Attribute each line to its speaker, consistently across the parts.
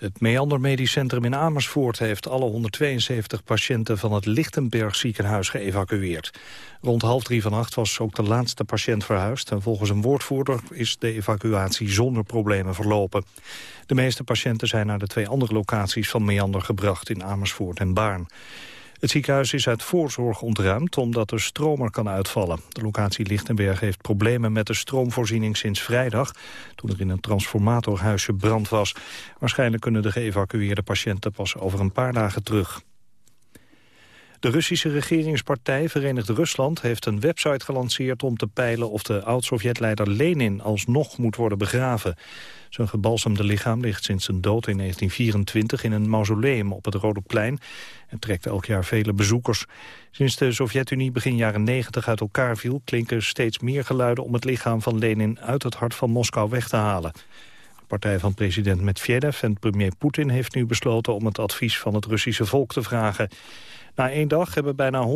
Speaker 1: Het Meander Medisch Centrum in Amersfoort heeft alle 172 patiënten van het Lichtenberg ziekenhuis geëvacueerd. Rond half drie vannacht was ook de laatste patiënt verhuisd en volgens een woordvoerder is de evacuatie zonder problemen verlopen. De meeste patiënten zijn naar de twee andere locaties van Meander gebracht in Amersfoort en Baarn. Het ziekenhuis is uit voorzorg ontruimd omdat er kan uitvallen. De locatie Lichtenberg heeft problemen met de stroomvoorziening sinds vrijdag... toen er in een transformatorhuisje brand was. Waarschijnlijk kunnen de geëvacueerde patiënten pas over een paar dagen terug. De Russische regeringspartij Verenigd Rusland heeft een website gelanceerd om te peilen of de oud-Sovjet-leider Lenin alsnog moet worden begraven. Zijn gebalsemde lichaam ligt sinds zijn dood in 1924 in een mausoleum op het Rode Plein en trekt elk jaar vele bezoekers. Sinds de Sovjet-Unie begin jaren 90 uit elkaar viel klinken steeds meer geluiden om het lichaam van Lenin uit het hart van Moskou weg te halen. De partij van president Medvedev en premier Poetin heeft nu besloten om het advies van het Russische volk te vragen. Na één dag hebben bijna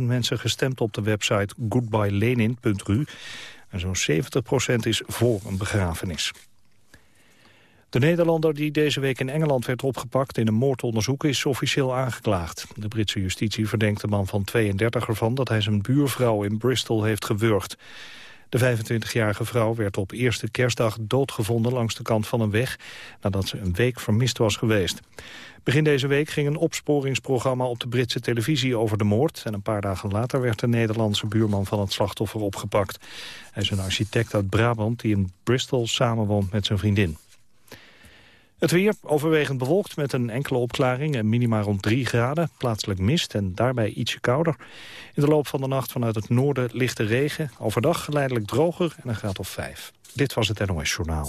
Speaker 1: 100.000 mensen gestemd op de website goodbyelenin.ru. En zo'n 70% is voor een begrafenis. De Nederlander die deze week in Engeland werd opgepakt in een moordonderzoek is officieel aangeklaagd. De Britse justitie verdenkt de man van 32 ervan dat hij zijn buurvrouw in Bristol heeft gewurgd. De 25-jarige vrouw werd op eerste kerstdag doodgevonden langs de kant van een weg nadat ze een week vermist was geweest. Begin deze week ging een opsporingsprogramma op de Britse televisie over de moord. En een paar dagen later werd de Nederlandse buurman van het slachtoffer opgepakt. Hij is een architect uit Brabant die in Bristol samenwoont met zijn vriendin. Het weer overwegend bewolkt met een enkele opklaring en minima rond 3 graden. Plaatselijk mist en daarbij ietsje kouder. In de loop van de nacht vanuit het noorden lichte regen. Overdag geleidelijk droger en een graad of 5. Dit was het NOS Journaal.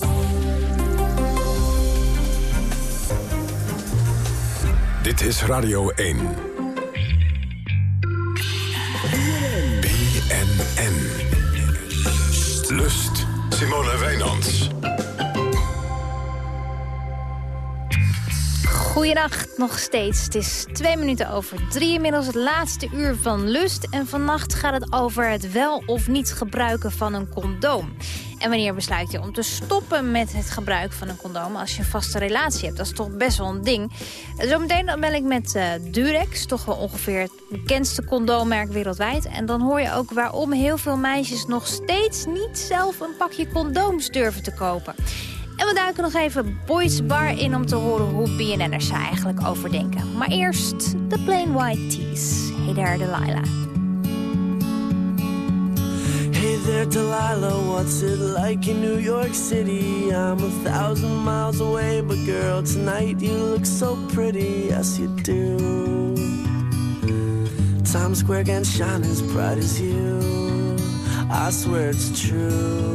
Speaker 2: Dit is Radio 1. BNN. Lust. Simone Wijnands.
Speaker 3: Goedenacht nog steeds. Het is twee minuten over drie inmiddels het laatste uur van Lust. En vannacht gaat het over het wel of niet gebruiken van een condoom. En wanneer besluit je om te stoppen met het gebruik van een condoom... als je een vaste relatie hebt? Dat is toch best wel een ding. Zometeen dan bel ik met uh, Durex, toch wel ongeveer het bekendste condoommerk wereldwijd. En dan hoor je ook waarom heel veel meisjes nog steeds niet zelf een pakje condooms durven te kopen. En we duiken nog even Boys Bar in om te horen hoe BNN'ers er eigenlijk over denken. Maar eerst de Plain White Tees. Hey there, Delilah.
Speaker 4: Hey there, Delilah, what's it like in New York City? I'm a thousand miles away, but girl, tonight you look so pretty, yes you do. Times Square can shine as bright as you, I swear it's true.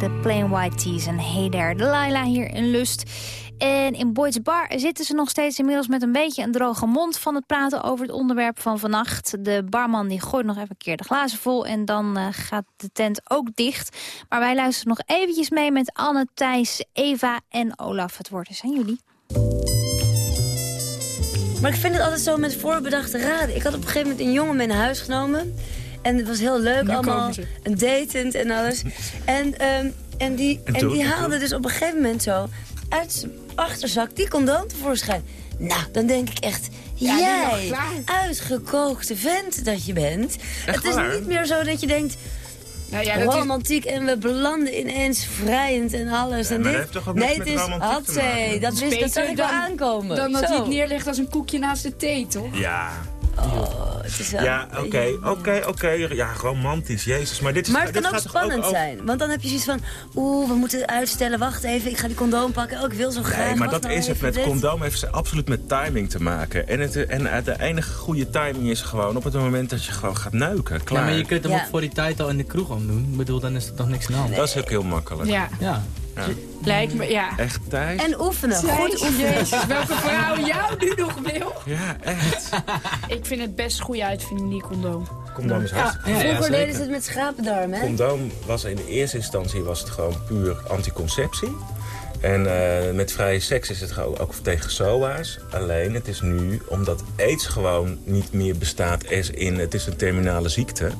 Speaker 3: De Plain White Tees en Hey There, Delilah hier in Lust. En in Boyd's Bar zitten ze nog steeds inmiddels met een beetje een droge mond... van het praten over het onderwerp van vannacht. De barman die gooit nog even een keer de glazen vol... en dan eh, gaat de tent ook dicht. Maar wij luisteren nog eventjes mee met Anne, Thijs, Eva en Olaf. Het woord is aan jullie.
Speaker 5: Maar ik vind het altijd zo met voorbedachte raden. Ik had op een gegeven moment een jongen mee naar huis genomen. En het was heel leuk allemaal. Een datend en alles. En, ehm, en die, en die
Speaker 6: En
Speaker 5: haalde dus op een gegeven moment zo... uit zijn achterzak die condoom tevoorschijn. Nou, dan denk ik echt... jij, uitgekookte vent dat je bent. het is
Speaker 6: waar?
Speaker 5: niet meer zo dat je denkt...
Speaker 7: Nou ja, dat is,
Speaker 5: romantiek en we belanden ineens vrijend en alles.
Speaker 6: Ja,
Speaker 5: en
Speaker 6: maar
Speaker 5: dit.
Speaker 6: dat heeft toch ook
Speaker 5: nee, het is
Speaker 6: maken?
Speaker 5: Dat,
Speaker 7: is,
Speaker 5: dat zag ik wel aankomen.
Speaker 7: dan dat hij het neerlegt als een koekje naast de thee, toch?
Speaker 6: Ja,
Speaker 5: Oh, het is wel-
Speaker 6: ja oké, oké, oké. Ja, romantisch, jezus. Maar dit, is,
Speaker 5: Maar het
Speaker 6: dit
Speaker 5: kan ook spannend
Speaker 6: over-
Speaker 5: zijn. Want dan heb je zoiets van... Oeh, we moeten uitstellen. Wacht even, ik ga die condoom pakken. Oh, ik wil zo graag.
Speaker 6: Nee, maar
Speaker 5: Wacht
Speaker 6: dat
Speaker 5: nou
Speaker 6: is het. Met
Speaker 5: dit.
Speaker 6: condoom heeft ze absoluut met timing te maken. En, het, en de enige goede timing is gewoon op het moment dat je gewoon gaat neuken.
Speaker 8: Ja,
Speaker 6: Klaar.
Speaker 8: maar je kunt hem
Speaker 5: Ja.
Speaker 8: ook voor die tijd al in de kroeg omdoen. Ik bedoel, dan is er toch niks aan de hand.
Speaker 6: Dat is ook heel makkelijk.
Speaker 7: Ja,
Speaker 8: Ja.
Speaker 7: Lijkt me, ja.
Speaker 6: Echt Thijs?
Speaker 5: En oefenen. Goed oefenen.
Speaker 7: Jezus, welke vrouw jou nu nog wil.
Speaker 6: Ja, echt.
Speaker 7: Ik vind het best goed uitvinden, die condoom.
Speaker 6: Condoom is hartstikke
Speaker 8: Ja, ja,
Speaker 5: Vroeger
Speaker 8: zeker.
Speaker 5: deden ze het met schapendarm, hè?
Speaker 6: Condoom was in de eerste instantie was het gewoon puur anticonceptie. En eh, met vrije seks is het gewoon ook tegen SOA's. Alleen het is nu, omdat aids gewoon niet meer bestaat als in het is een terminale ziekte...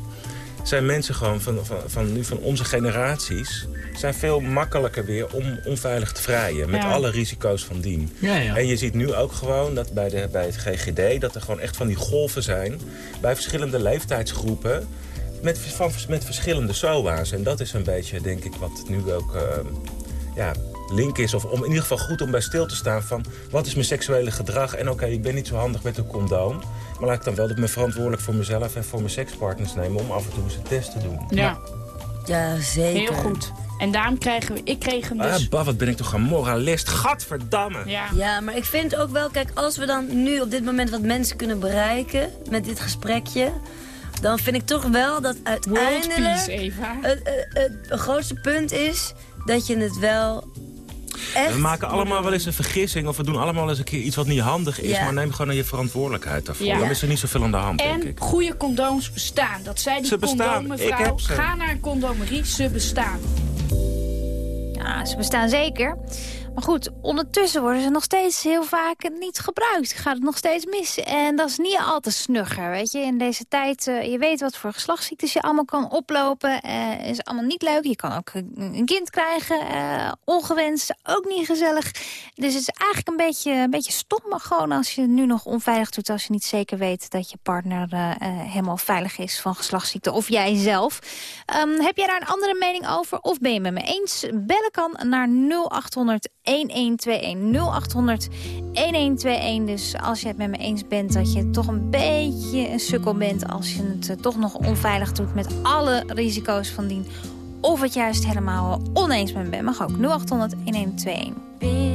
Speaker 6: zijn mensen gewoon van, van, van, nu van onze generaties... zijn veel makkelijker weer om onveilig te vrijen. Met
Speaker 7: Ja.
Speaker 6: alle risico's van dien.
Speaker 8: Ja, ja.
Speaker 6: En je ziet nu ook gewoon dat bij, de, bij het GGD... dat er gewoon echt van die golven zijn... bij verschillende leeftijdsgroepen... met, van, met verschillende SOA's. En dat is een beetje, denk ik, wat nu ook... eh, ja, link is. Of om in ieder geval goed om bij stil te staan van... wat is mijn seksuele gedrag? En oké, ik ben niet zo handig met een condoom. Maar laat ik dan wel dat ik me verantwoordelijk voor mezelf... en voor mijn sekspartners nemen om af en toe eens een test te doen.
Speaker 7: Ja,
Speaker 5: Ja, zeker.
Speaker 7: heel goed. En daarom krijgen we, ik kreeg hem dus...
Speaker 6: Ah, bah, wat ben ik toch een moralist. Gadverdamme.
Speaker 7: ja.
Speaker 5: Ja, maar ik vind ook wel, kijk, als we dan nu op dit moment wat mensen kunnen bereiken met dit gesprekje, dan vind ik toch wel dat
Speaker 7: World peace,
Speaker 5: uiteindelijk
Speaker 7: Eva.
Speaker 5: het, het, het, het grootste punt is dat je het wel echt...
Speaker 6: We maken allemaal wel eens een vergissing... of we doen allemaal eens een keer iets wat niet handig is...
Speaker 5: Ja.
Speaker 6: maar neem gewoon je verantwoordelijkheid daarvoor.
Speaker 7: Ja.
Speaker 6: Dan is er niet zoveel aan de hand, denk
Speaker 7: En
Speaker 6: ik.
Speaker 7: goede condooms bestaan. Dat zei die
Speaker 6: Ze bestaan.
Speaker 7: condoommevrouw.
Speaker 6: Ik heb ze.
Speaker 7: Ga naar een condomerie, ze bestaan.
Speaker 3: Ja, ze bestaan zeker. Maar goed, ondertussen worden ze nog steeds heel vaak niet gebruikt. Gaat het nog steeds mis. En dat is niet al te snugger, weet je. In deze tijd, uh, je weet wat voor geslachtsziektes je allemaal kan oplopen. Uh, is allemaal niet leuk. Je kan ook een kind krijgen. Uh, ongewenst, ook niet gezellig. Dus het is eigenlijk een beetje, een beetje stom. Maar gewoon als je nu nog onveilig doet. Als je niet zeker weet dat je partner helemaal veilig is van geslachtsziekte. Of jij zelf. Um, heb jij daar een andere mening over? Of ben je met me eens? Bellen kan naar 0800 1121 0800 1121. Dus als je het met me eens bent dat je toch een beetje een sukkel bent... als je het uh, toch nog onveilig doet met alle risico's van dien... of het juist helemaal oneens met me bent, mag ook 0800 1121. Been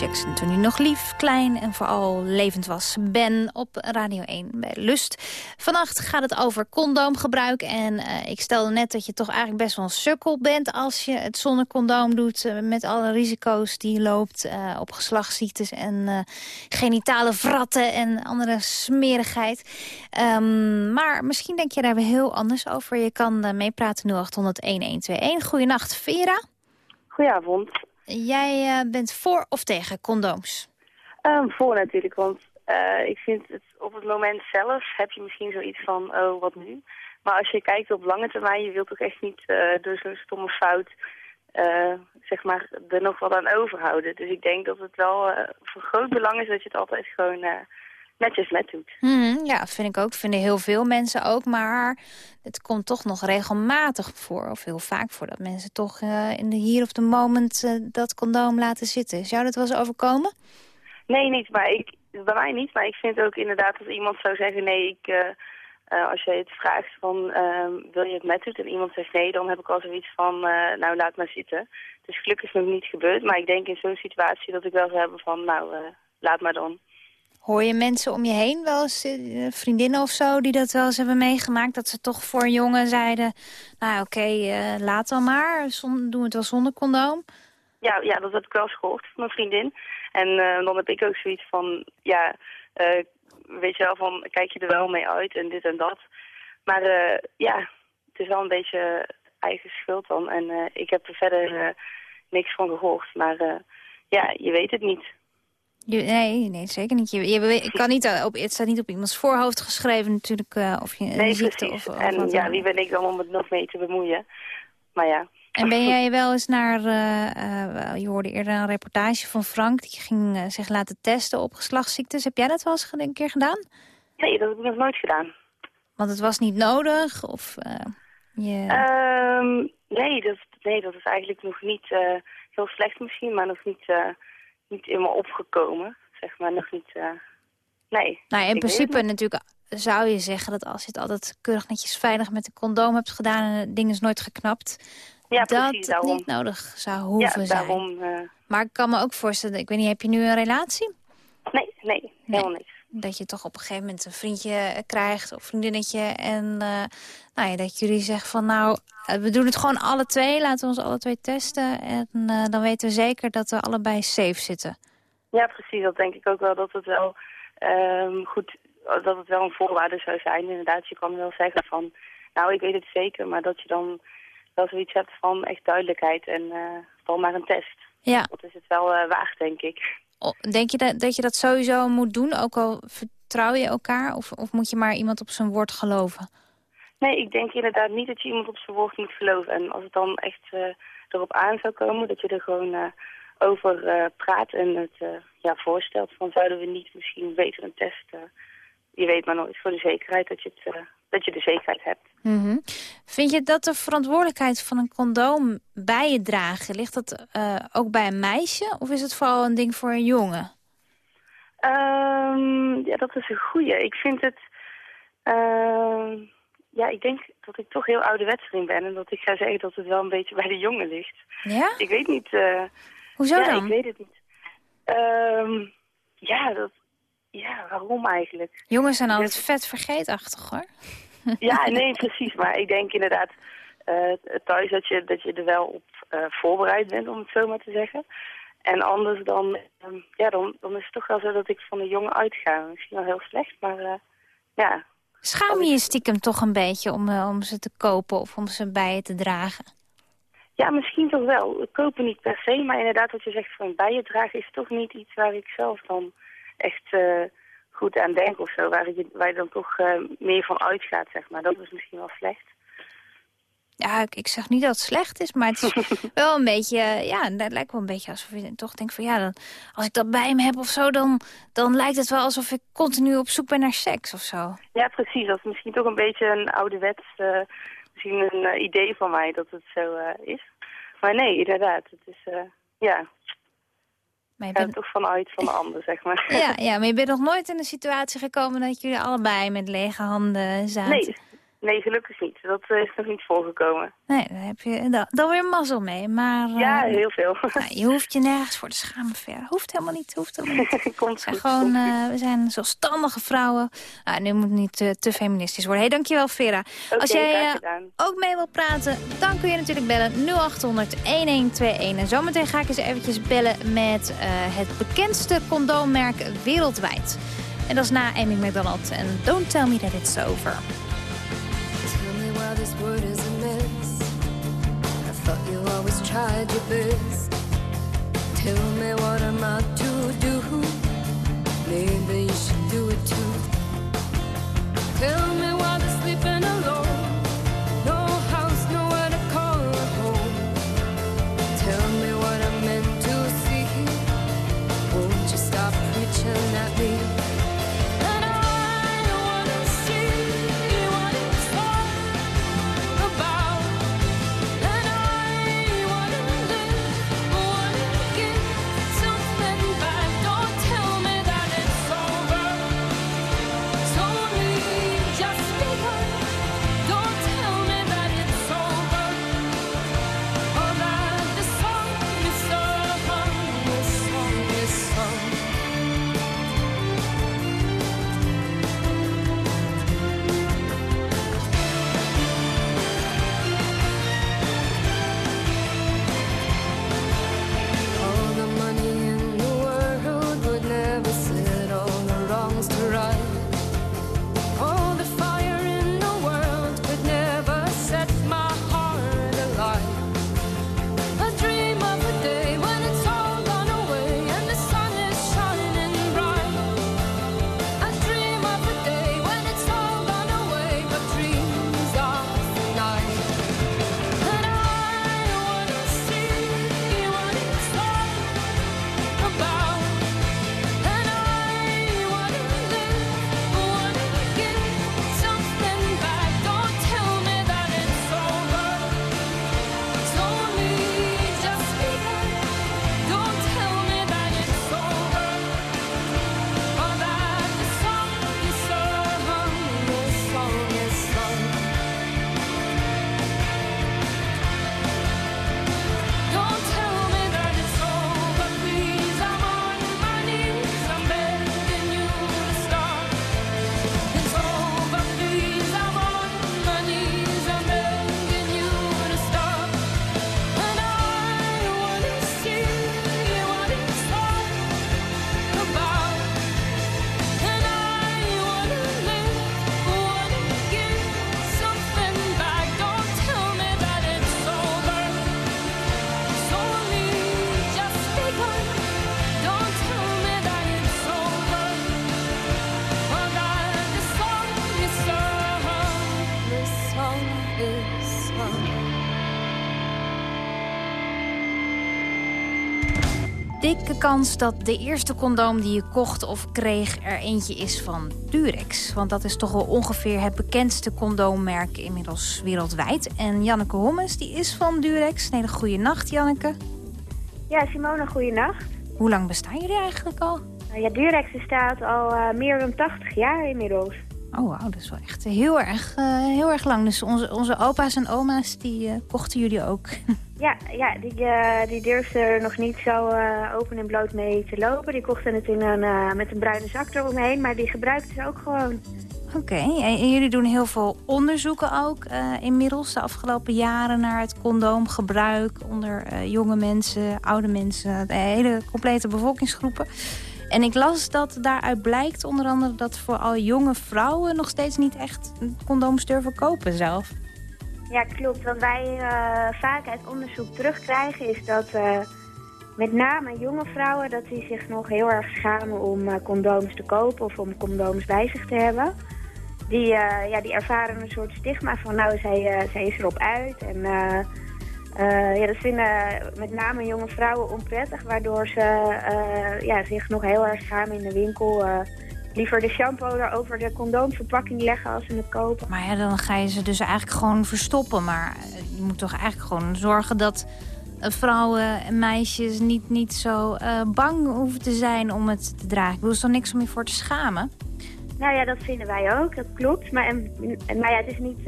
Speaker 3: Jackson, toen hij nog lief, klein en vooral levend was. Ben op Radio 1 bij Lust. Vannacht gaat het over condoomgebruik. En eh, ik stelde net dat je toch eigenlijk best wel een sukkel bent... als je het zonder condoom doet eh, met alle risico's die je loopt... eh, op geslachtsziektes en genitale vratten en andere smerigheid. Ehm, maar misschien denk je daar weer heel anders over. Je kan meepraten 0800-1121. Goedenacht, Vera.
Speaker 9: Goedenavond.
Speaker 3: Jij eh, bent voor of tegen condooms?
Speaker 9: Ehm, voor natuurlijk, want eh, ik vind het op het moment zelf heb je misschien zoiets van, oh, wat nu? Maar als je kijkt op lange termijn, je wilt toch echt niet eh, door zo'n stomme fout, zeg maar, er nog wat aan overhouden. Dus ik denk dat het wel van groot belang is dat je het altijd gewoon netjes net doet.
Speaker 3: Mhm, ja, vind ik ook. Vinden heel veel mensen ook. Maar het komt toch nog regelmatig voor, of heel vaak voor... dat mensen toch eh, in de hier of the moment eh, dat condoom laten zitten. Zou dat wel eens overkomen?
Speaker 9: Nee, niet, maar ik, bij mij niet. Maar ik vind ook inderdaad dat iemand zou zeggen, nee, ik, eh, eh, als je het vraagt van, ehm, wil je het met doen? En iemand zegt nee, dan heb ik al zoiets van, nou, laat maar zitten. Dus gelukkig is het nog niet gebeurd. Maar ik denk in zo'n situatie dat ik wel zou hebben van, nou, laat maar dan.
Speaker 3: Hoor je mensen om je heen, wel eens eh, vriendinnen of zo... die dat wel eens hebben meegemaakt? Dat ze toch voor een jongen zeiden... nou oké, eh, laat dan maar, zon, doen we het wel zonder condoom.
Speaker 9: Ja, ja, dat heb ik wel eens gehoord van mijn vriendin. En eh, dan heb ik ook zoiets van, ja, weet je wel, van kijk je er wel mee uit en dit en dat. Maar ja, het is wel een beetje eigen schuld dan. En ik heb er verder niks van gehoord. Maar ja, je weet het niet.
Speaker 3: Nee, nee, zeker niet. Je, kan niet eh, op, het staat niet op iemands voorhoofd geschreven natuurlijk uh, of je een
Speaker 9: nee,
Speaker 3: ziekte
Speaker 9: precies.
Speaker 3: of, of
Speaker 9: en ja, wie ben ik dan om het nog mee te bemoeien? Maar ja.
Speaker 3: En ben jij wel eens naar, uh, uh, je hoorde eerder een reportage van Frank... die ging zich laten testen op geslachtsziektes. Heb jij dat wel eens een keer gedaan?
Speaker 9: Nee, dat heb ik nog nooit gedaan.
Speaker 3: Want het was niet nodig? Of, je...
Speaker 9: um, nee, dat, nee, dat is eigenlijk nog niet heel slecht misschien... maar nog niet, niet in me opgekomen, zeg maar. Nog niet, nee.
Speaker 3: Nou, in principe natuurlijk zou je zeggen dat als je het altijd keurig netjes veilig met een condoom hebt gedaan... en het ding is nooit geknapt...
Speaker 9: Ja,
Speaker 3: dat
Speaker 9: precies,
Speaker 3: het niet nodig zou hoeven
Speaker 9: ja,
Speaker 3: zijn.
Speaker 9: uh...
Speaker 3: Maar ik kan me ook voorstellen, ik weet niet, heb je nu een relatie?
Speaker 9: Nee, nee, helemaal niks.
Speaker 3: Dat je toch op een gegeven moment een vriendje krijgt of vriendinnetje... en uh, nou ja, dat jullie zeggen van nou, we doen het gewoon alle twee. Laten we ons alle twee testen. En uh, dan weten we zeker dat we allebei safe zitten.
Speaker 9: Ja, precies. Dat denk ik ook wel dat het wel um, goed... dat het wel een voorwaarde zou zijn. Inderdaad, je kan wel zeggen van... nou, ik weet het zeker, maar dat je dan wel zoiets hebt van echt duidelijkheid en uh, dan maar een test.
Speaker 3: Ja.
Speaker 9: Dat is het wel waard, denk ik.
Speaker 3: Denk je dat, dat je dat sowieso moet doen, ook al vertrouw je elkaar? Of, of moet je maar iemand op zijn woord geloven?
Speaker 9: Nee, ik denk inderdaad niet dat je iemand op zijn woord moet geloven. En als het dan echt uh, erop aan zou komen, dat je er gewoon over praat en het ja, voorstelt. Van zouden we niet misschien beter een test... je weet maar nooit voor de zekerheid dat je het dat je de zekerheid hebt.
Speaker 3: Mm -hmm. Vind je dat de verantwoordelijkheid van een condoom bij je dragen... ligt dat uh, ook bij een meisje of is het vooral een ding voor een jongen?
Speaker 9: Um, ja, dat is een goeie. Ik vind het... Uh, ja, ik denk dat ik toch heel ouderwets erin ben... en dat ik ga zeggen dat het wel een beetje bij de jongen ligt.
Speaker 3: Ja?
Speaker 9: Ik weet niet... Uh,
Speaker 3: Hoezo
Speaker 9: ja,
Speaker 3: dan?
Speaker 9: ik weet het niet. Um, ja, dat, ja, waarom eigenlijk?
Speaker 3: Jongens zijn altijd vet vergeetachtig, hoor.
Speaker 9: Ja, nee, precies. Maar ik denk inderdaad uh, thuis dat je, dat je er wel op uh, voorbereid bent, om het zo maar te zeggen. En anders dan, um, ja, dan, dan is het toch wel zo dat ik van de jongen uitga. Misschien wel heel slecht, maar uh, ja.
Speaker 3: Schaam je je stiekem toch een beetje om, om ze te kopen of om ze bij je te dragen?
Speaker 9: Ja, misschien toch wel. Kopen niet per se, maar inderdaad wat je zegt van bij je dragen is toch niet iets waar ik zelf dan echt uh, goed aan denk of zo. Waar je, waar je dan toch uh, meer van uitgaat, zeg maar. Dat is misschien wel slecht.
Speaker 3: Ja, ik, ik zeg niet dat het slecht is, maar het is wel een beetje... Ja, het lijkt wel een beetje alsof je toch denkt van... Ja, dan, als ik dat bij me heb of zo, dan, dan lijkt het wel alsof ik continu op zoek ben naar seks of zo.
Speaker 9: Ja, precies. Dat is misschien toch een beetje een ouderwets... Uh, misschien een uh, idee van mij dat het zo is. Maar nee, inderdaad. Het is, ja...
Speaker 3: Maar je
Speaker 9: bent... toch vanuit van de ander, zeg maar.
Speaker 3: Ja, ja, maar je bent nog nooit in de situatie gekomen dat jullie allebei met lege handen zaten?
Speaker 9: Nee, nee gelukkig niet. Dat is nog niet voorgekomen.
Speaker 3: Nee, daar heb je dan, dan weer mazzel mee. Maar,
Speaker 9: ja, uh, heel veel.
Speaker 3: Nou, je hoeft je nergens voor te schamen verder. Hoeft helemaal niet, hoeft helemaal niet.
Speaker 9: komt
Speaker 3: we zijn
Speaker 9: goed,
Speaker 3: gewoon,
Speaker 9: komt
Speaker 3: uh, we zijn zelfstandige vrouwen. Nou, nu moet het niet uh, te feministisch worden. Hey, dankjewel Vera.
Speaker 9: Okay,
Speaker 3: Als jij ook mee wilt praten, dan kun je natuurlijk bellen 0800 1121. En zometeen ga ik eens eventjes bellen met het bekendste condoommerk wereldwijd. En dat is na Amy McDonald. En Don't Tell Me That It's Over.
Speaker 10: Why this word is a mess. I thought you always tried your best. Tell me what am I to do? Maybe you should do it too. Tell me why they're sleeping
Speaker 3: dikke kans dat de eerste condoom die je kocht of kreeg... er eentje is van Durex. Want dat is toch wel ongeveer het bekendste condoommerk inmiddels wereldwijd. En Janneke Hommes, die is van Durex. Een hele goede nacht, Janneke.
Speaker 11: Ja, Simone, goeienacht.
Speaker 3: Hoe lang bestaan jullie eigenlijk al?
Speaker 11: Nou ja, Durex bestaat al eh, meer dan 80 jaar inmiddels.
Speaker 3: Oh, wauw, dat is wel echt heel erg, eh, heel erg lang. Dus onze, onze opa's en oma's, die eh, kochten jullie ook.
Speaker 11: Ja, ja die, eh, die durfden er nog niet zo open en bloot mee te lopen. Die kochten het in een, met een bruine zak eromheen, maar die gebruikten ze ook gewoon.
Speaker 3: Oké, en, en jullie doen heel veel onderzoeken ook inmiddels de afgelopen jaren naar het condoomgebruik onder jonge mensen, oude mensen, de hele complete bevolkingsgroepen. En ik las dat daaruit blijkt onder andere dat vooral jonge vrouwen nog steeds niet echt condooms durven kopen zelf.
Speaker 11: Ja, klopt. Wat wij eh, vaak uit onderzoek terugkrijgen is dat eh, met name jonge vrouwen... dat die zich nog heel erg schamen om eh, condooms te kopen of om condooms bij zich te hebben. Die, ja, die ervaren een soort stigma van nou, zij, zij is erop uit. En eh, ja, dat vinden met name jonge vrouwen onprettig... waardoor ze eh, ja, zich nog heel erg schamen in de winkel... eh, liever de shampoo er over de condoomverpakking leggen als ze het kopen.
Speaker 3: Maar ja, dan ga je ze dus eigenlijk gewoon verstoppen. Maar je moet toch eigenlijk gewoon zorgen dat vrouwen en meisjes niet, niet zo bang hoeven te zijn om het te dragen. Ik bedoel, er is toch niks om je voor te schamen?
Speaker 11: Nou ja, dat vinden wij ook, dat klopt. Maar, en, en- maar ja, het is niet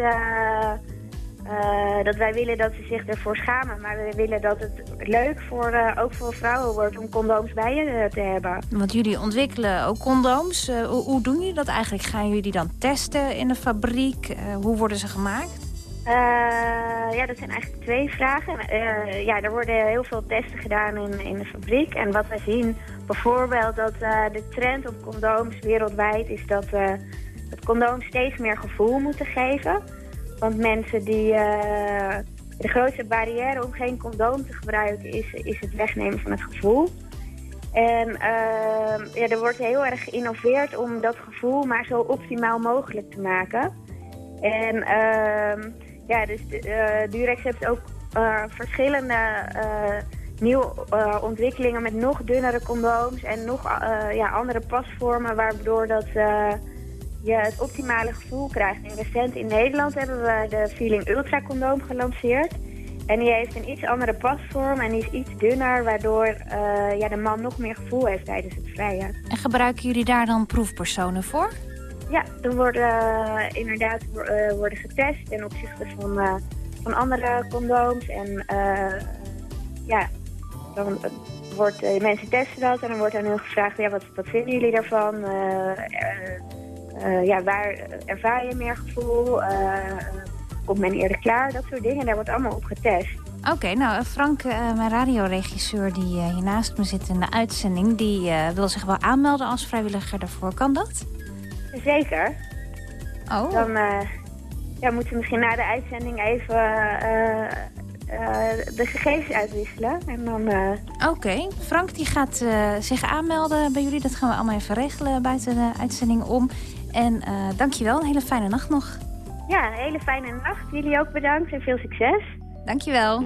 Speaker 11: eh, dat wij willen dat ze zich ervoor schamen. Maar we willen dat het leuk voor, eh, ook voor vrouwen wordt om condooms bij je eh, te hebben.
Speaker 3: Want jullie ontwikkelen ook condooms. Hoe, hoe doen jullie dat eigenlijk? Gaan jullie die dan testen in de fabriek? Hoe worden ze gemaakt?
Speaker 11: Ja, dat zijn eigenlijk twee vragen. Ja, er worden heel veel testen gedaan in, in de fabriek. En wat wij zien bijvoorbeeld dat de trend op condooms wereldwijd is dat, dat condooms steeds meer gevoel moeten geven. Want mensen die... eh, de grootste barrière om geen condoom te gebruiken is, is het wegnemen van het gevoel. En ehm, ja, er wordt heel erg geïnnoveerd om dat gevoel maar zo optimaal mogelijk te maken. En ehm, ja, dus eh, Durex heeft ook eh, verschillende nieuwe ontwikkelingen met nog dunnere condooms en nog ja, andere pasvormen, waardoor dat, je het optimale gevoel krijgt. En recent in Nederland hebben we de Feeling Ultra condoom gelanceerd. En die heeft een iets andere pasvorm en die is iets dunner, waardoor eh, ja, de man nog meer gevoel heeft tijdens het vrijen.
Speaker 3: En gebruiken jullie daar dan proefpersonen voor?
Speaker 11: Ja, er worden eh, inderdaad eh, worden getest ten opzichte van, van andere condooms. En ja, dan wordt, mensen testen dat en dan wordt aan hun gevraagd, ja, wat, wat vinden jullie daarvan? Eh, ja, waar ervaar je meer gevoel? Eh, komt men eerder klaar? Dat soort dingen, daar wordt allemaal op getest.
Speaker 3: Oké, nou Frank, eh, mijn radioregisseur die eh, hier naast me zit in de uitzending... die wil zich wel aanmelden als vrijwilliger daarvoor. Kan dat?
Speaker 11: Zeker.
Speaker 3: Oh.
Speaker 11: Dan ja, moeten we misschien na de uitzending even de gegevens uitwisselen. En dan, eh,
Speaker 3: Oké, Frank die gaat eh, zich aanmelden bij jullie. Dat gaan we allemaal even regelen buiten de uitzending om. En eh dankjewel, een hele fijne nacht nog.
Speaker 11: ja, een hele fijne nacht. Jullie ook bedankt en veel succes.
Speaker 3: Dankjewel.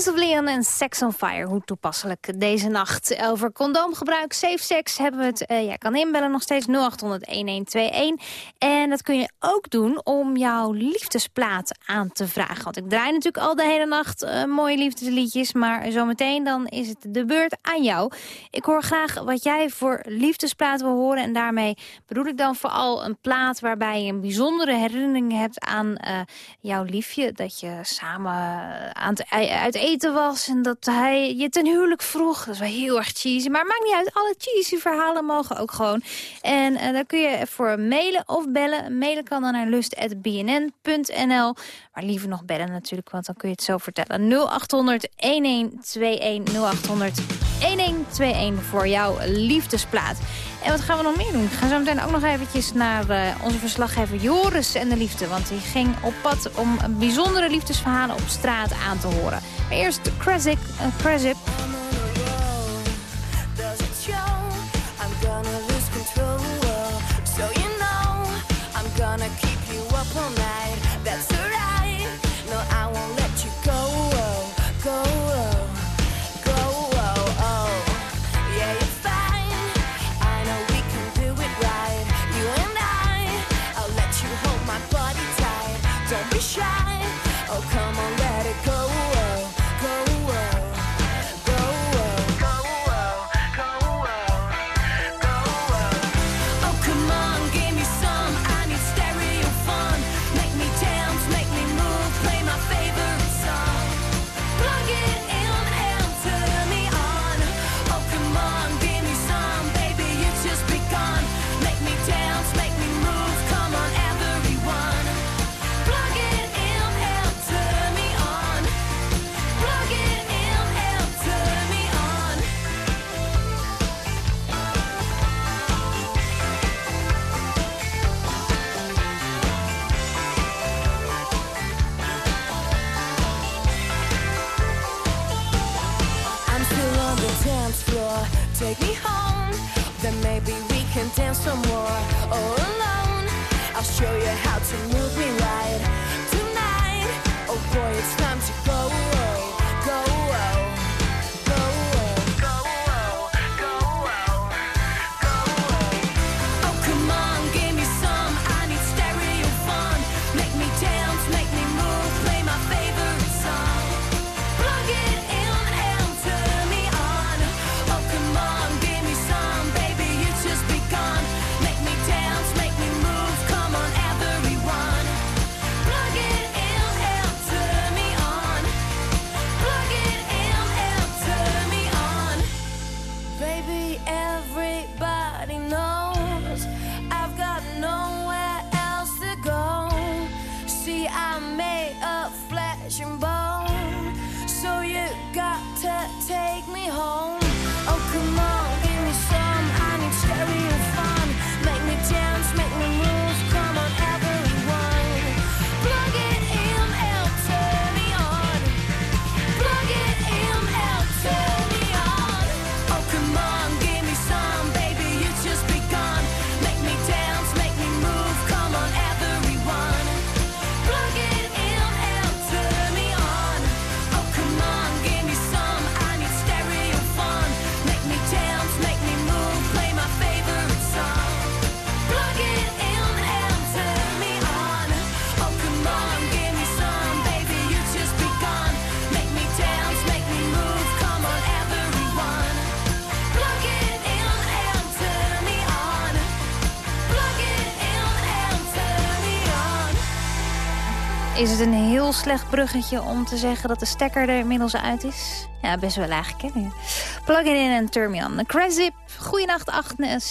Speaker 12: Kings of
Speaker 13: Leon. En Sex on Fire. Hoe toepasselijk deze nacht. Over condoomgebruik, safe sex hebben we het. Uh, ja, kan inbellen nog steeds 0800-1121. En dat kun je ook doen om jouw liefdesplaat aan te vragen. Want ik draai natuurlijk al de hele nacht uh, mooie liefdesliedjes. Maar zometeen dan is het de beurt aan jou. Ik hoor graag wat jij voor liefdesplaat wil horen. En daarmee bedoel ik dan vooral een plaat waarbij je een bijzondere herinnering hebt aan uh, jouw liefje. Dat je samen aan het uit eten was en dat hij je ten huwelijk vroeg. Dat is wel heel erg cheesy, maar maakt niet uit. Alle cheesy verhalen mogen ook gewoon. En uh, daar kun je voor mailen of bellen. Mailen kan dan naar lust.bnn.nl. Maar liever nog bellen natuurlijk, want dan kun je het zo vertellen. 0800 1121 0800 1121 voor jouw liefdesplaat. En wat gaan we nog meer doen? We gaan zo meteen ook nog eventjes naar uh, onze verslaggever Joris en de liefde. Want die ging op pad om bijzondere liefdesverhalen op straat aan te horen. Maar eerst de kresik eh, krasip. Maar eerst Krasik, uh, Krasip. Is het een heel slecht bruggetje om te zeggen dat de stekker er inmiddels uit is? Ja, best wel eigenlijk. Hè? Plug it in en on. Crazip, goeienacht Agnes.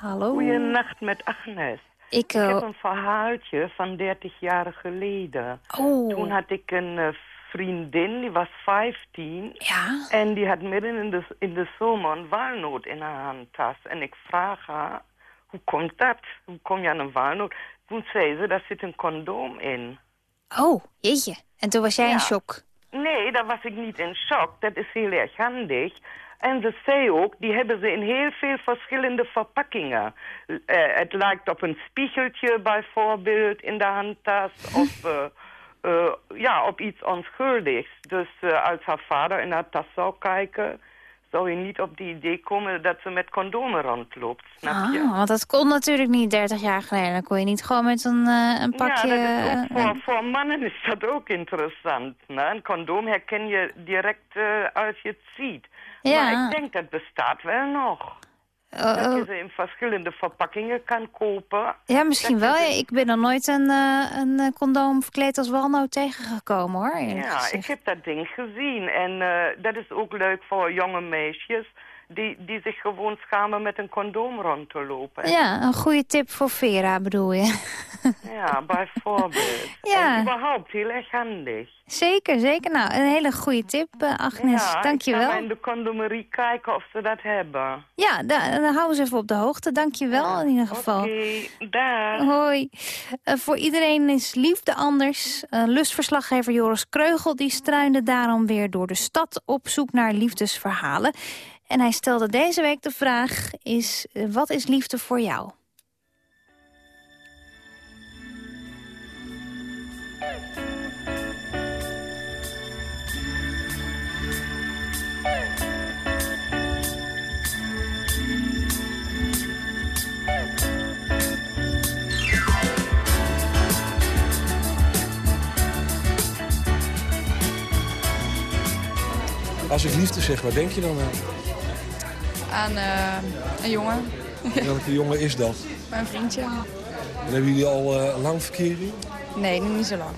Speaker 13: Hallo.
Speaker 12: Goeienacht met Agnes. Ik, uh... heb een verhaaltje van 30 jaar geleden.
Speaker 13: Oh.
Speaker 12: Toen had ik een uh, vriendin, die was 15.
Speaker 13: Ja.
Speaker 12: En die had midden in de, in de zomer een walnoot in haar handtas. En ik vraag haar, hoe komt dat? Hoe kom je aan een walnoot? Toen zei ze, daar zit een condoom in.
Speaker 13: Oh, jeetje. En toen was jij in shock?
Speaker 12: Nee, daar was ik niet in shock. Dat is heel erg handig. En ze zei ook, die hebben ze in heel veel verschillende verpakkingen. Uh, het lijkt op een spiegeltje bijvoorbeeld in de handtas. of uh, eh, ja, op iets onschuldigs. Dus eh, als haar vader naar tas zou kijken... zou je niet op die idee komen dat ze met condomen rondloopt. Snap je?
Speaker 3: Ah, want dat kon natuurlijk niet 30 jaar geleden. Dan kon je niet gewoon met een, eh, een pakje...
Speaker 12: Ja, dat is ook
Speaker 3: eh,
Speaker 12: voor, voor mannen is dat ook interessant. Ne? Een condoom herken je direct eh, als je het ziet.
Speaker 3: Ja.
Speaker 12: Maar ik denk dat bestaat wel nog.
Speaker 3: Oh,
Speaker 12: Dat
Speaker 3: oh.
Speaker 12: je ze in verschillende verpakkingen kan kopen.
Speaker 3: Ja, misschien wel.
Speaker 12: ze-
Speaker 3: Ik ben nog nooit een, eh, een eh, condoom verkleed als walnoot tegengekomen, hoor.
Speaker 12: Ja,
Speaker 3: gezegd.
Speaker 12: ik heb dat ding gezien. En eh, dat is ook leuk voor jonge meisjes... Die, die zich gewoon schamen met een condoom rond te lopen.
Speaker 3: Ja, een goede tip voor Vera, bedoel je.
Speaker 12: Ja, bijvoorbeeld.
Speaker 3: Ja.
Speaker 12: En überhaupt heel erg handig.
Speaker 3: Zeker, zeker. Nou, een hele goede tip, eh, Agnes.
Speaker 12: ja,
Speaker 3: Dank je
Speaker 12: ik ga
Speaker 3: wel.
Speaker 12: maar in de condomerie kijken of ze dat hebben.
Speaker 3: Ja, da- dan houden ze even op de hoogte. Dank je wel in ieder geval.
Speaker 12: Oké, daar.
Speaker 3: Hoi. Eh, voor iedereen is liefde anders. Uh, lustverslaggever Joris Kreugel die struinde daarom weer door de stad op zoek naar liefdesverhalen. En hij stelde deze week de vraag, is, eh, wat is liefde voor jou?
Speaker 14: Als ik liefde zeg, waar denk je dan aan?
Speaker 15: Aan eh, een jongen.
Speaker 14: Welke jongen is dat?
Speaker 15: Mijn vriendje.
Speaker 14: En hebben jullie al eh, lang verkering?
Speaker 15: Nee, niet zo lang.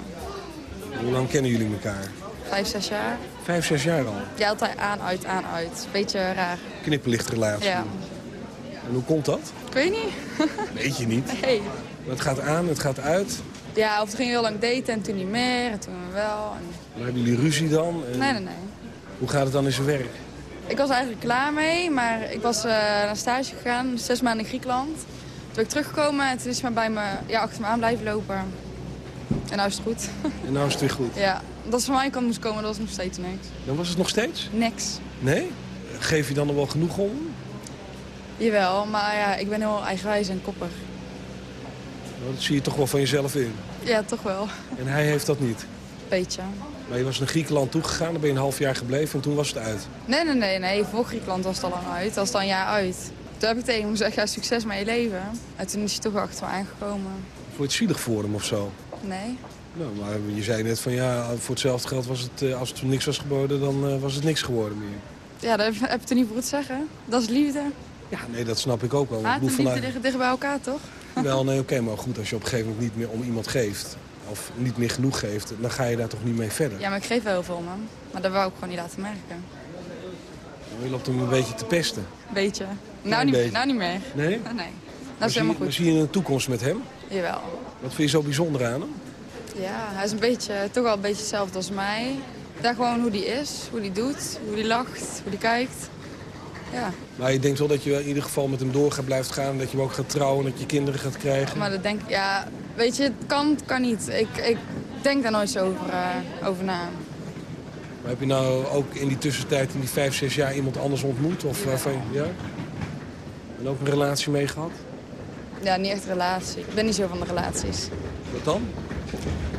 Speaker 14: Hoe lang kennen jullie elkaar?
Speaker 15: Vijf, zes jaar.
Speaker 14: Vijf, zes jaar al.
Speaker 15: Ja, altijd aan, uit, aan, uit. Beetje raar.
Speaker 14: Knipperlichtrelatie.
Speaker 15: Ja.
Speaker 14: En hoe komt dat?
Speaker 15: Ik weet niet.
Speaker 14: Weet je niet.
Speaker 15: Nee.
Speaker 14: Maar het gaat aan, het gaat uit.
Speaker 15: Ja, of toen ging heel lang daten en toen niet meer. En toen wel. En...
Speaker 14: Dan hebben jullie ruzie dan. En
Speaker 15: Nee, nee, nee.
Speaker 14: Hoe gaat het dan in zijn werk?
Speaker 15: Ik was eigenlijk klaar mee, maar ik was eh, naar stage gegaan. Zes maanden in Griekenland. Toen ben ik teruggekomen en toen is maar bij me, ja, achter me aan blijven lopen. En nou is het goed.
Speaker 14: En nou is het weer goed.
Speaker 15: ja, dat is van mijn kant moest komen, dat was nog steeds niks.
Speaker 14: Dan was het nog steeds?
Speaker 15: Niks.
Speaker 14: Nee? Geef je dan nog wel genoeg om?
Speaker 15: Jawel, maar ja, ik ben heel eigenwijs en koppig.
Speaker 14: Nou, Dat zie je toch wel van jezelf in.
Speaker 15: Ja, toch wel.
Speaker 14: En hij heeft dat niet.
Speaker 15: Beetje.
Speaker 14: Maar je was naar Griekenland toegegaan, dan ben je een half jaar gebleven en toen was het uit.
Speaker 15: Nee, nee, nee, nee. Voor Griekenland was het al lang uit. Dat was al een jaar uit. Toen heb ik tegen hem gezegd, ja, succes met je leven. En toen is hij toch wel achter me aangekomen.
Speaker 14: Vond je het zielig voor hem of zo?
Speaker 15: Nee.
Speaker 14: Nou, maar je zei net van ja, voor hetzelfde geld was het, eh, als het toen niks was geboden, dan eh, was het niks geworden meer.
Speaker 15: Ja, daar heb, je er niet voor te zeggen. Dat is liefde.
Speaker 14: Ja, nee, dat snap ik ook wel.
Speaker 15: Haat en liefde
Speaker 14: vanuit-
Speaker 15: liggen dicht bij elkaar, toch?
Speaker 14: Wel, nee, oké, maar goed, als je op een gegeven moment niet meer om iemand geeft, of niet meer genoeg geeft, dan ga je daar toch niet mee verder.
Speaker 15: Ja, maar ik geef wel heel veel, man. Maar dat wou ik gewoon niet laten merken.
Speaker 14: Je loopt hem een beetje te pesten.
Speaker 15: Beetje. Nou niet,
Speaker 14: beetje.
Speaker 15: nou niet meer.
Speaker 14: Nee?
Speaker 15: Nee. Dat is helemaal
Speaker 14: maar
Speaker 15: goed.
Speaker 14: zie je een toekomst met hem?
Speaker 15: Jawel.
Speaker 14: Wat vind je zo bijzonder aan hem?
Speaker 15: Ja, hij is een beetje, toch wel een beetje hetzelfde als mij. Daar gewoon hoe die is, hoe die doet, hoe die lacht, hoe die kijkt. Ja,
Speaker 14: Maar je denkt wel dat je in ieder geval met hem door gaat blijven gaan, dat je hem ook gaat trouwen, dat je kinderen gaat krijgen.
Speaker 15: maar dat denk ik, ja, weet je, het kan, het kan niet. Ik, ik denk daar nooit zo over, eh, over na.
Speaker 14: Maar heb je nou ook in die tussentijd, in die vijf, zes jaar, iemand anders ontmoet? Of waarvan je- ja? En ook een relatie mee gehad?
Speaker 15: Ja, niet echt relatie. Ik ben niet zo van de relaties.
Speaker 14: Wat dan?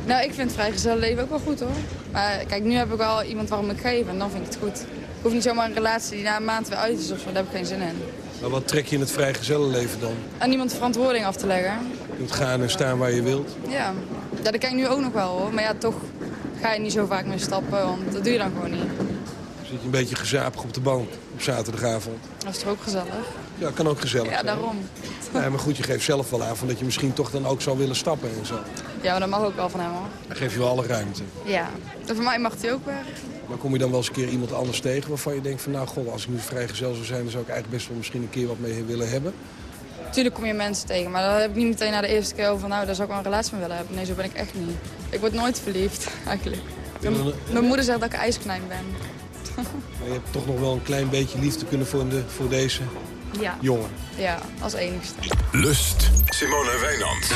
Speaker 15: Nou, ik vind het vrijgezellenleven ook wel goed hoor. Maar kijk, nu heb ik al iemand waarom ik geef en dan vind ik het goed. Ik hoef niet zomaar een relatie die na een maand weer uit is of zo. Daar heb ik geen zin in.
Speaker 14: Maar wat trek je in het vrijgezellenleven dan?
Speaker 15: Aan iemand de verantwoording af te leggen.
Speaker 14: Je kunt gaan en staan waar je wilt.
Speaker 15: Ja. ja, dat kan ik nu ook nog wel hoor. Maar ja, toch ga je niet zo vaak mee stappen, want dat doe je dan gewoon niet.
Speaker 14: Dan zit je een beetje gezapig op de bank op zaterdagavond.
Speaker 15: Dat is toch ook gezellig?
Speaker 14: Ja, kan ook gezellig
Speaker 15: Ja,
Speaker 14: zijn.
Speaker 15: daarom.
Speaker 14: Nee, maar goed, je geeft zelf wel aan van dat je misschien toch dan ook zou willen stappen en zo.
Speaker 15: Ja, maar dat mag ook wel van hem hoor.
Speaker 14: Dan geef je wel alle ruimte.
Speaker 15: Ja. En voor mij mag hij ook weg.
Speaker 14: Maar kom je dan wel eens een keer iemand anders tegen waarvan je denkt van... nou, goh, als ik nu vrijgezel zou zijn, dan zou ik eigenlijk best wel misschien een keer wat mee willen hebben.
Speaker 15: Tuurlijk kom je mensen tegen, maar dan heb ik niet meteen na de eerste keer over van... nou, daar zou ik wel een relatie mee willen hebben. Nee, zo ben ik echt niet. Ik word nooit verliefd, eigenlijk. Mijn, moeder zegt dat ik ijsknijn ben.
Speaker 14: Maar je hebt toch nog wel een klein beetje liefde kunnen de, voor deze
Speaker 15: Ja.
Speaker 14: jongen.
Speaker 15: Ja, als enigste.
Speaker 2: Lust. Simone Wijnand.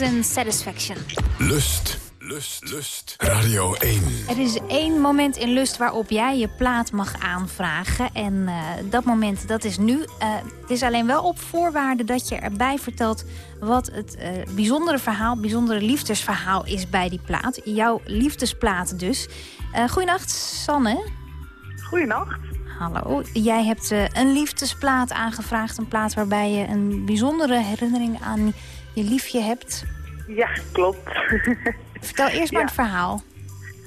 Speaker 3: En Satisfaction.
Speaker 2: Lust, lust, lust. Radio 1.
Speaker 3: Er is één moment in Lust waarop jij je plaat mag aanvragen. En eh, dat moment, dat is nu. Eh, het is alleen wel op voorwaarde dat je erbij vertelt... wat het eh, bijzondere verhaal, bijzondere liefdesverhaal is bij die plaat. Jouw liefdesplaat dus. Uh, goedenacht, Sanne.
Speaker 16: Goedenacht.
Speaker 3: Hallo. Jij hebt een liefdesplaat aangevraagd. Een plaat waarbij je een bijzondere herinnering aan je liefje hebt.
Speaker 16: Ja, klopt.
Speaker 3: Vertel eerst maar het verhaal.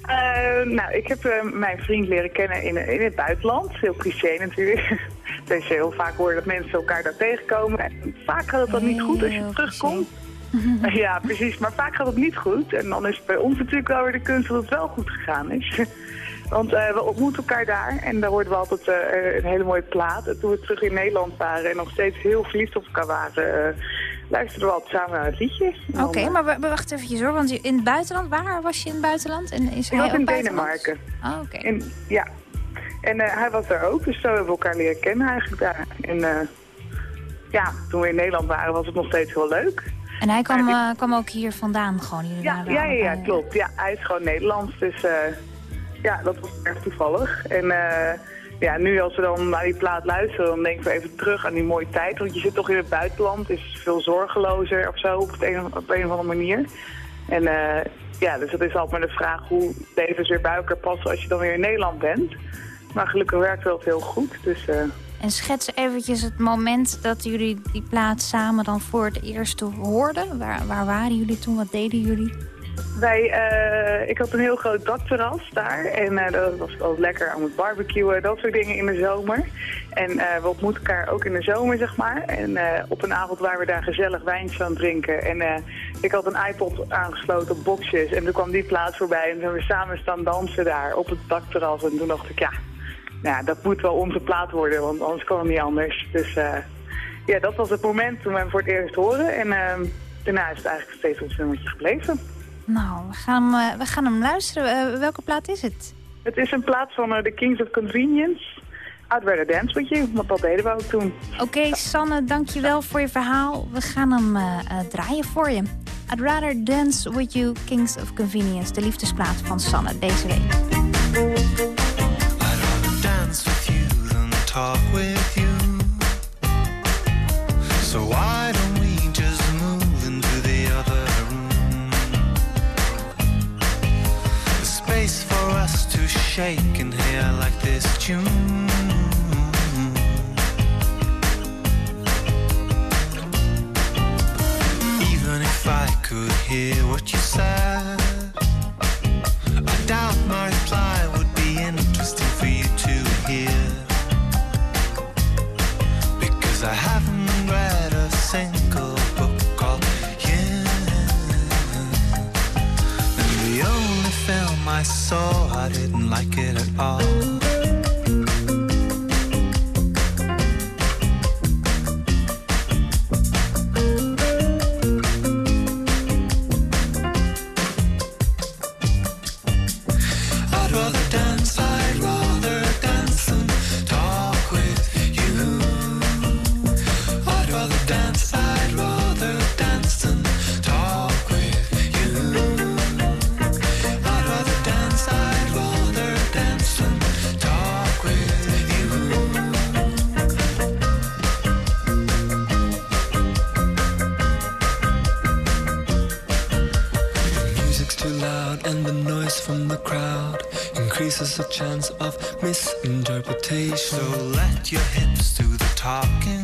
Speaker 16: Uh, nou, ik heb uh, mijn vriend leren kennen in, in het buitenland. Heel cliché natuurlijk. Dus heel vaak hoor dat mensen elkaar daar tegenkomen. En vaak gaat het dan niet goed als je terugkomt. ja, precies. Maar vaak gaat het niet goed. En dan is het bij ons natuurlijk wel weer de kunst dat het wel goed gegaan is. Want uh, we ontmoeten elkaar daar en daar worden we altijd een hele mooie plaat. En toen we terug in Nederland waren en nog steeds heel verliefd op elkaar waren luisterden we altijd samen naar het liedje.
Speaker 3: Oké, okay, maar wacht even hoor, want in het buitenland, waar was je in het buitenland? En is
Speaker 16: hij
Speaker 3: was
Speaker 16: in Denemarken.
Speaker 3: Oh, oké.
Speaker 16: Ja, en uh, hij was daar ook, dus zo hebben we elkaar leren kennen eigenlijk daar. En uh, ja, toen we in Nederland waren was het nog steeds heel leuk.
Speaker 3: En hij kwam, uh, kwam ook hier vandaan gewoon? Hier
Speaker 16: ja, ja, ja, ja, klopt. Ja, hij is gewoon Nederlands, dus ja, dat was erg toevallig. En ja, nu als we dan naar die plaat luisteren, dan denken we even terug aan die mooie tijd. Want je zit toch in het buitenland, is veel zorgelozer of zo, op, een, op een of andere manier. En uh, ja, dus het is altijd maar de vraag hoe levens weer bij elkaar passen als je dan weer in Nederland bent. Maar gelukkig werkt het heel goed, dus... Uh...
Speaker 3: En schets eventjes het moment dat jullie die plaat samen dan voor het eerst hoorden. Waar, waar waren jullie toen? Wat deden jullie?
Speaker 16: Wij, uh, ik had een heel groot dakterras daar. En uh, dat was altijd lekker aan het barbecuen, dat soort dingen in de zomer. En uh, we ontmoeten elkaar ook in de zomer, zeg maar. En op een avond waren we daar gezellig wijntje aan drinken. En ik had een iPod aangesloten op boxjes. En toen kwam die plaats voorbij. En toen we samen staan dansen daar op het dakterras. En toen dacht ik, ja, nou, dat moet wel onze plaat worden. Want anders kan het niet anders. Dus ja, dat was het moment toen we hem voor het eerst horen. En daarna is het eigenlijk steeds ons nummertje gebleven.
Speaker 3: Nou, we gaan hem, we gaan hem luisteren. Uh, welke plaat is het?
Speaker 16: Het is een plaat van uh, The Kings of Convenience. I'd rather dance with you, want dat deden we ook toen.
Speaker 3: Oké, okay, Sanne, dankjewel voor je verhaal. We gaan hem uh, draaien voor je. I'd rather dance with you, Kings of Convenience. De liefdesplaat van Sanne deze week.
Speaker 17: I'd rather dance with you than talk with you. So why don't and hear like this tune. Even if I could hear what you said, I saw, I didn't like it at all. Chance of misinterpretation. So let your hips do the talking.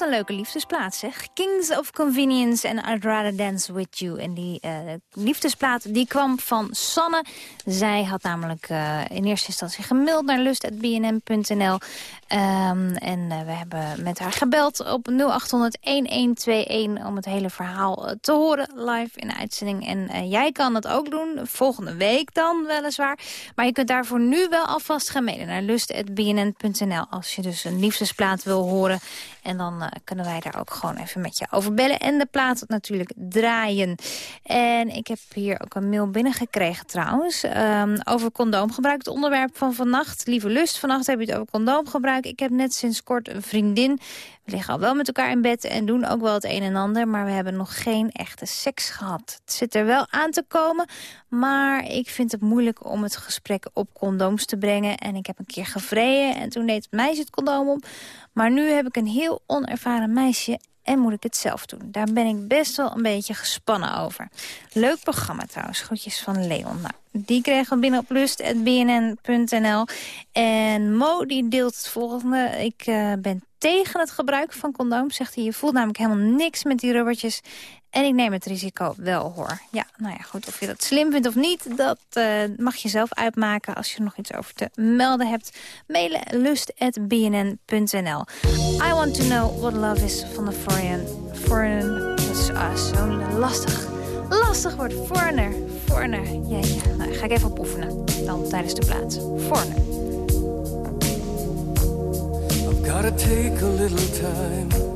Speaker 3: Een leuke liefdesplaat, zeg. Kings of Convenience en I'd Rather Dance With You. En die uh, liefdesplaat die kwam van Sanne. Zij had namelijk uh, in eerste instantie gemaild naar lust.bnm.nl. Um, en uh, we hebben met haar gebeld op 0800-1121 om het hele verhaal te horen live in uitzending. En jij kan het ook doen, volgende week dan weliswaar. Maar je kunt daarvoor nu wel alvast gaan mailen naar lust.bnn.nl als je dus een liefdesplaat wil horen. En dan uh, kunnen wij daar ook gewoon even met je over bellen. En de plaat natuurlijk draaien. En ik heb hier ook een mail binnengekregen trouwens. Um, over condoomgebruik. Het onderwerp van vannacht. Lieve lust, vannacht heb je het over condoomgebruik. Ik heb net sinds kort een vriendin. We liggen al wel met elkaar in bed en doen ook wel het een en ander. Maar we hebben nog geen echte seks gehad. Het zit er wel aan te komen. Maar ik vind het moeilijk om het gesprek op condooms te brengen. En ik heb een keer gevreden en toen deed het meisje het condoom op. Maar nu heb ik een heel onervaren meisje en moet ik het zelf doen. Daar ben ik best wel een beetje gespannen over. Leuk programma trouwens. Groetjes van Leon. Nou, die kregen we binnen op lust.bnn.nl. En Mo die deelt het volgende. Ik uh, ben tegen het gebruik van condooms, zegt hij. Je voelt namelijk helemaal niks met die rubbertjes. En ik neem het risico wel, hoor. Ja, nou ja, goed, of je dat slim vindt of niet... dat uh, mag je zelf uitmaken als je nog iets over te melden hebt. Mailen lust.bnn.nl I want to know what love is van de foreign. Foreign is uh, zo'n lastig, lastig woord. Foreigner, foreigner. Ja, ja, nou, ga ik even op oefenen. Dan tijdens de plaats. Foreigner.
Speaker 4: I've gotta take a little time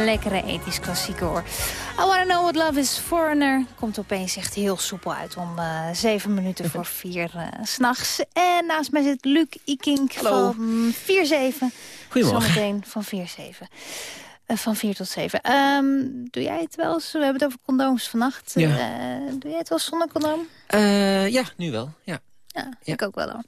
Speaker 3: Een lekkere ethisch klassieker hoor. I Wanna Know What Love Is Foreigner komt opeens echt heel soepel uit om uh, zeven minuten voor vier uh, s'nachts. En naast mij zit Luc Ikink
Speaker 18: Hallo.
Speaker 3: van 4-7.
Speaker 18: Goedemorgen.
Speaker 3: Zometeen van 4-7. Uh, van 4 tot 7. Um, doe jij het wel eens? We hebben het over condooms vannacht.
Speaker 18: Ja.
Speaker 3: Uh, doe jij het wel zonder condoom?
Speaker 18: Uh, ja, nu wel. Ja.
Speaker 3: Ja, ja. ik ook wel dan.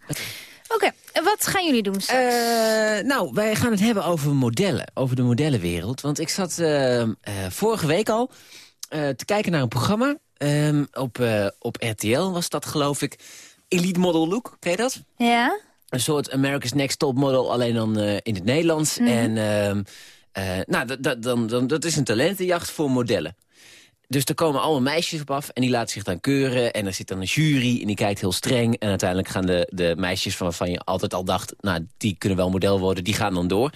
Speaker 3: Oké, okay. wat gaan jullie doen straks?
Speaker 18: Uh, nou, wij gaan het hebben over modellen. Over de modellenwereld. Want ik zat uh, uh, vorige week al te kijken naar een programma. Um, op, op RTL was dat, geloof ik. Elite Model Look, ken je dat?
Speaker 3: Ja.
Speaker 18: Een soort America's Next Top Model, alleen dan in het Nederlands.
Speaker 3: Mhm.
Speaker 18: Mm. En nou, dat, dan, dan, dat is een talentenjacht voor modellen. Dus er komen allemaal meisjes op af en die laten zich dan keuren. En er zit dan een jury en die kijkt heel streng. En uiteindelijk gaan de, de meisjes waarvan je altijd al dacht... nou, die kunnen wel model worden, die gaan dan door.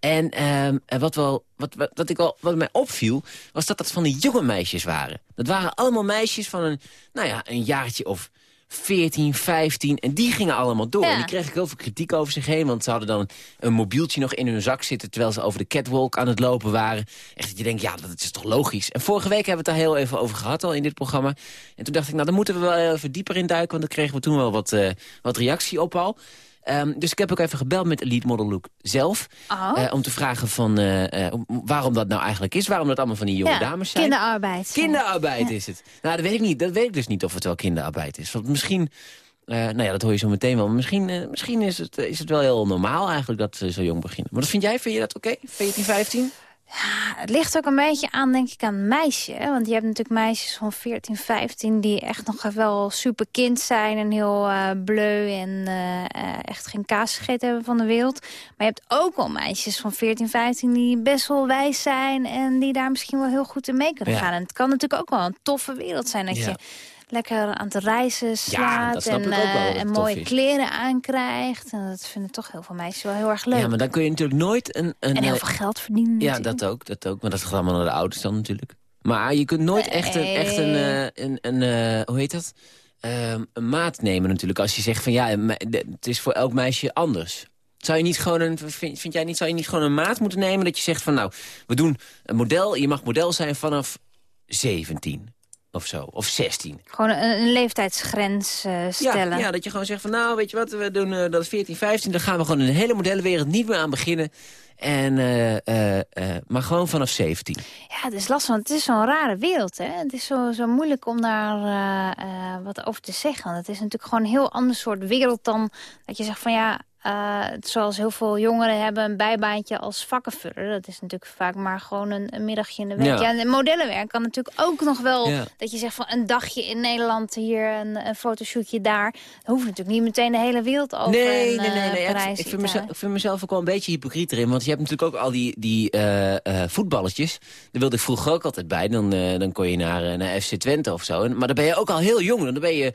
Speaker 18: En um, wat, wel, wat, wat, ik wel, wat mij opviel, was dat dat van die jonge meisjes waren. Dat waren allemaal meisjes van een, nou ja, een jaartje of 14, 15. En die gingen allemaal door.
Speaker 3: Ja.
Speaker 18: En die kregen heel veel kritiek over zich heen. Want ze hadden dan een mobieltje nog in hun zak zitten... terwijl ze over de catwalk aan het lopen waren. Echt dat je denkt, ja, dat is toch logisch. En vorige week hebben we het daar heel even over gehad al in dit programma. En toen dacht ik, nou, daar moeten we wel even dieper in duiken... want dan kregen we toen wel wat, uh, wat reactie op al. Um, dus ik heb ook even gebeld met Elite Model Look zelf.
Speaker 3: Oh.
Speaker 18: Uh, om te vragen van uh, uh, waarom dat nou eigenlijk is. Waarom dat allemaal van die jonge
Speaker 3: ja,
Speaker 18: dames zijn.
Speaker 3: kinderarbeid.
Speaker 18: Kinderarbeid
Speaker 3: ja.
Speaker 18: is het. Nou, dat weet ik niet. Dat weet ik dus niet of het wel kinderarbeid is. Want misschien... Nou ja, dat hoor je zo meteen wel. Maar misschien, misschien is, het, is het wel heel normaal eigenlijk dat ze zo jong beginnen. Maar wat vind jij? Vind je dat oké? Okay? 14, 15?
Speaker 3: Ja, het ligt ook een beetje aan, denk ik, aan meisje. Hè? Want je hebt natuurlijk meisjes van 14, 15... die echt nog wel super kind zijn en heel uh, bleu... en uh, echt geen kaas gegeten hebben van de wereld. Maar je hebt ook wel meisjes van 14, 15 die best wel wijs zijn... en die daar misschien wel heel goed in mee kunnen
Speaker 18: Ja.
Speaker 3: gaan. En het kan natuurlijk ook wel een toffe wereld zijn... dat
Speaker 18: Ja.
Speaker 3: je lekker aan het reizen slaat en,
Speaker 18: wel,
Speaker 3: eh, en mooie
Speaker 18: is.
Speaker 3: kleren aankrijgt. En dat vinden toch heel veel meisjes wel heel erg leuk.
Speaker 18: Ja, maar dan kun je natuurlijk nooit een... een
Speaker 3: en heel
Speaker 18: eh,
Speaker 3: veel geld verdienen
Speaker 18: Ja,
Speaker 3: natuurlijk.
Speaker 18: dat ook, dat ook. Maar dat gaat allemaal naar de ouders dan natuurlijk. Maar je kunt nooit echt een, echt een, eh, een, een hoe heet dat? Ehm, een maat nemen natuurlijk. Als je zegt van ja, het is voor elk meisje anders. Zou je niet gewoon een, vind, vind jij niet, zou je niet gewoon een maat moeten nemen? Dat je zegt van nou, we doen een model. Je mag model zijn vanaf 17 of zo. Of 16.
Speaker 3: Gewoon een, een leeftijdsgrens eh, stellen.
Speaker 18: Ja, ja, dat je gewoon zegt van nou, weet je wat, we doen eh, dat is 14, 15. Dan gaan we gewoon de hele modellenwereld niet meer aan beginnen. En, eh, maar gewoon vanaf 17.
Speaker 3: Ja, het is lastig, want het is zo'n rare wereld. Hè? Het is zo, zo moeilijk om daar wat over te zeggen. Want het is natuurlijk gewoon een heel ander soort wereld dan dat je zegt van ja... eh, zoals heel veel jongeren hebben een bijbaantje als vakkenvuller. Dat is natuurlijk vaak maar gewoon een, een middagje in de week.
Speaker 18: Ja.
Speaker 3: Ja. en modellenwerk kan natuurlijk ook nog wel...
Speaker 18: Ja.
Speaker 3: dat je zegt van een dagje in Nederland hier, een, een fotoshootje daar. Dat hoeft natuurlijk niet meteen de hele wereld over.
Speaker 18: Nee,
Speaker 3: en,
Speaker 18: nee, nee.
Speaker 3: eh,
Speaker 18: nee.
Speaker 3: Parijs,
Speaker 18: ik, vind mezelf, ik vind mezelf ook wel een beetje hypocriet erin. Want je hebt natuurlijk ook al die, die eh, voetballetjes. Daar wilde ik vroeger ook altijd bij. Dan, dan kon je naar, naar FC Twente of zo. En, maar dan ben je ook al heel jong. Dan ben je,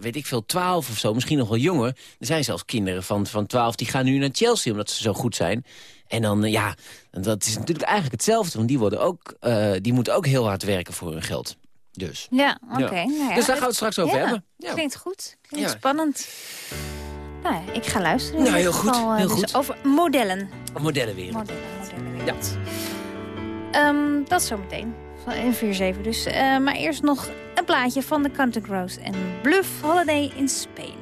Speaker 18: weet ik veel, 12 of zo. Misschien nog wel jonger. Er zijn zelfs kinderen van, van 12 die gaan nu naar Chelsea omdat ze zo goed zijn. En dan, eh, ja, dat is natuurlijk eigenlijk hetzelfde. Want die, worden ook, eh, die moeten ook heel hard werken voor hun geld. Dus.
Speaker 3: Ja, oké.
Speaker 18: Ja.
Speaker 3: Nou ja,
Speaker 18: Dus daar gaan we het straks over
Speaker 3: ja,
Speaker 18: hebben. Ja.
Speaker 3: Klinkt goed. Klinkt spannend. Nou, ik ga luisteren.
Speaker 18: Nou, heel goed,
Speaker 3: geval, eh,
Speaker 18: heel
Speaker 3: dus
Speaker 18: goed.
Speaker 3: Over modellen.
Speaker 18: Modellenwereld.
Speaker 3: Modellen, modellenwereld.
Speaker 18: Ja.
Speaker 3: Ehm, dat zometeen. Van in 4-7 dus. Eh, maar eerst nog een plaatje van de Country en Bluff Holiday in Spain.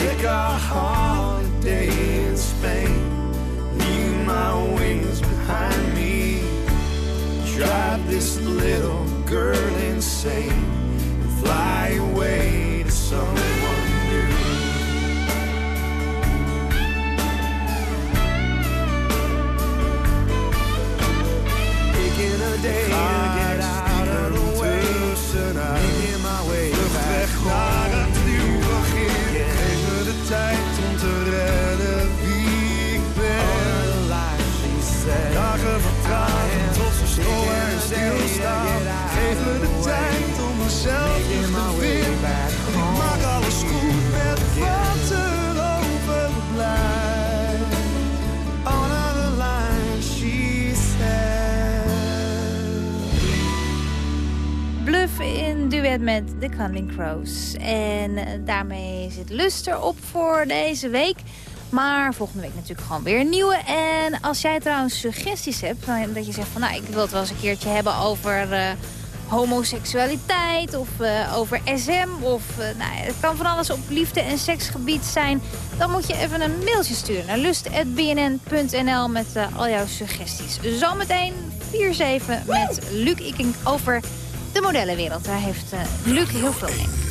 Speaker 19: Take a holiday in Spain, leave my wings behind me, drive this little girl insane, and fly away to someone new. Picking a day to get out of the way, making my way back naar
Speaker 3: duet met The Counting Crows. En eh, daarmee zit Lust erop voor deze week. Maar volgende week natuurlijk gewoon weer een nieuwe. En als jij trouwens suggesties hebt, dat je zegt van... nou, ik wil het wel eens een keertje hebben over eh, homoseksualiteit... of eh, over SM, of nou, het kan van alles op liefde- en seksgebied zijn... dan moet je even een mailtje sturen naar lust.bnn.nl met al jouw suggesties. Zometeen 4-7 met Luc Iking over de modellenwereld. Daar heeft eh, Luc heel veel in.